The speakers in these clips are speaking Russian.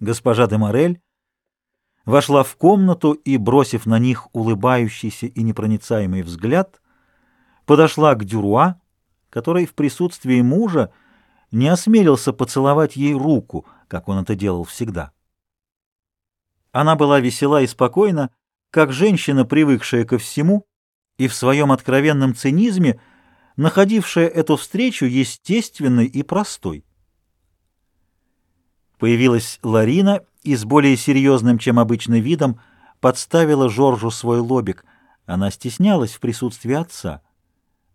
Госпожа де Морель вошла в комнату и, бросив на них улыбающийся и непроницаемый взгляд, подошла к Дюруа, который в присутствии мужа не осмелился поцеловать ей руку, как он это делал всегда. Она была весела и спокойна, как женщина, привыкшая ко всему, и в своем откровенном цинизме находившая эту встречу естественной и простой. Появилась Ларина и с более серьезным, чем обычно видом, подставила Жоржу свой лобик. Она стеснялась в присутствии отца.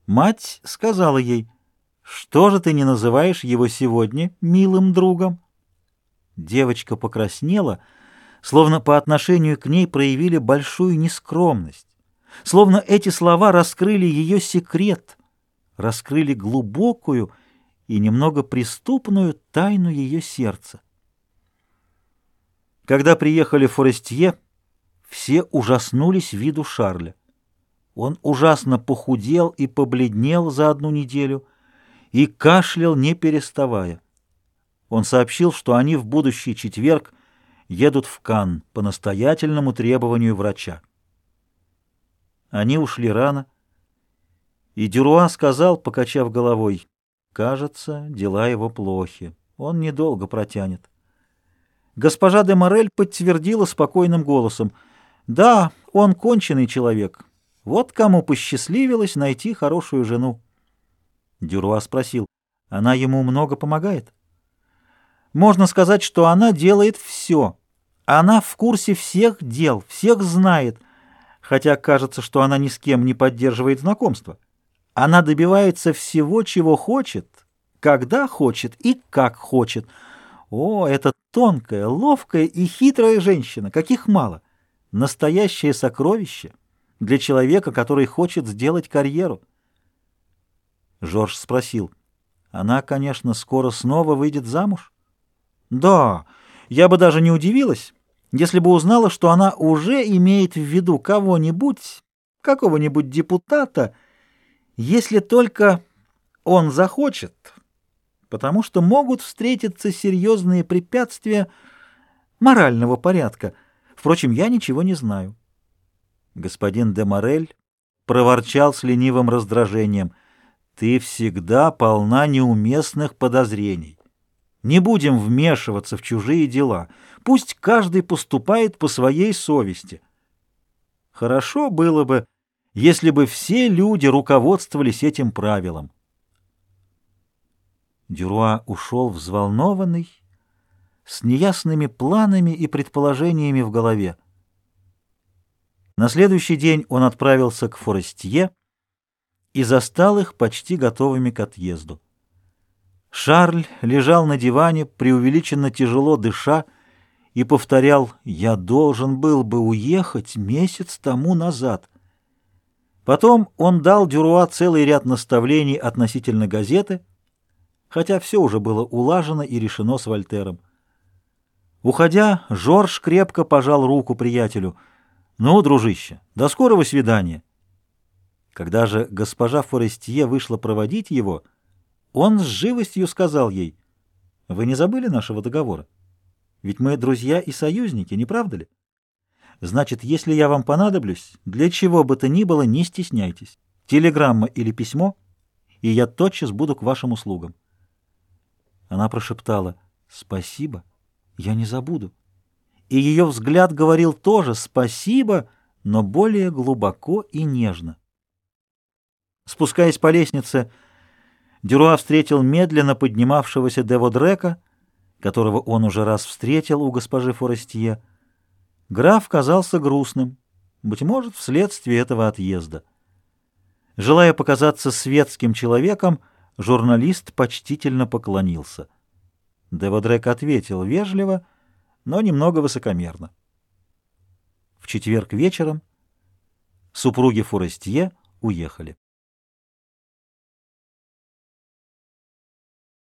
Мать сказала ей, «Что же ты не называешь его сегодня милым другом?» Девочка покраснела, словно по отношению к ней проявили большую нескромность, словно эти слова раскрыли ее секрет, раскрыли глубокую и немного преступную тайну ее сердца. Когда приехали в Форестье, все ужаснулись виду Шарля. Он ужасно похудел и побледнел за одну неделю и кашлял, не переставая. Он сообщил, что они в будущий четверг едут в Кан по настоятельному требованию врача. Они ушли рано, и Дюруа сказал, покачав головой, «Кажется, дела его плохи. Он недолго протянет». Госпожа де Морель подтвердила спокойным голосом. «Да, он конченый человек. Вот кому посчастливилось найти хорошую жену». Дюруа спросил, «Она ему много помогает?» «Можно сказать, что она делает все. Она в курсе всех дел, всех знает, хотя кажется, что она ни с кем не поддерживает знакомства. Она добивается всего, чего хочет, когда хочет и как хочет». О, это тонкая, ловкая и хитрая женщина, каких мало. Настоящее сокровище для человека, который хочет сделать карьеру. Жорж спросил. Она, конечно, скоро снова выйдет замуж? Да, я бы даже не удивилась, если бы узнала, что она уже имеет в виду кого-нибудь, какого-нибудь депутата, если только он захочет потому что могут встретиться серьезные препятствия морального порядка. Впрочем, я ничего не знаю. Господин де Морель проворчал с ленивым раздражением. «Ты всегда полна неуместных подозрений. Не будем вмешиваться в чужие дела. Пусть каждый поступает по своей совести. Хорошо было бы, если бы все люди руководствовались этим правилом. Дюруа ушел взволнованный, с неясными планами и предположениями в голове. На следующий день он отправился к Форестье и застал их почти готовыми к отъезду. Шарль лежал на диване, преувеличенно тяжело дыша, и повторял «Я должен был бы уехать месяц тому назад». Потом он дал Дюруа целый ряд наставлений относительно газеты — хотя все уже было улажено и решено с Вольтером. Уходя, Жорж крепко пожал руку приятелю. «Ну, дружище, до скорого свидания!» Когда же госпожа Форестье вышла проводить его, он с живостью сказал ей, «Вы не забыли нашего договора? Ведь мы друзья и союзники, не правда ли? Значит, если я вам понадоблюсь, для чего бы то ни было, не стесняйтесь. Телеграмма или письмо, и я тотчас буду к вашим услугам». Она прошептала «Спасибо, я не забуду». И ее взгляд говорил тоже «Спасибо», но более глубоко и нежно. Спускаясь по лестнице, Дюруа встретил медленно поднимавшегося Деводрека, которого он уже раз встретил у госпожи Форестье. Граф казался грустным, быть может, вследствие этого отъезда. Желая показаться светским человеком, Журналист почтительно поклонился. Деводрек ответил вежливо, но немного высокомерно. В четверг вечером супруги Форестье уехали.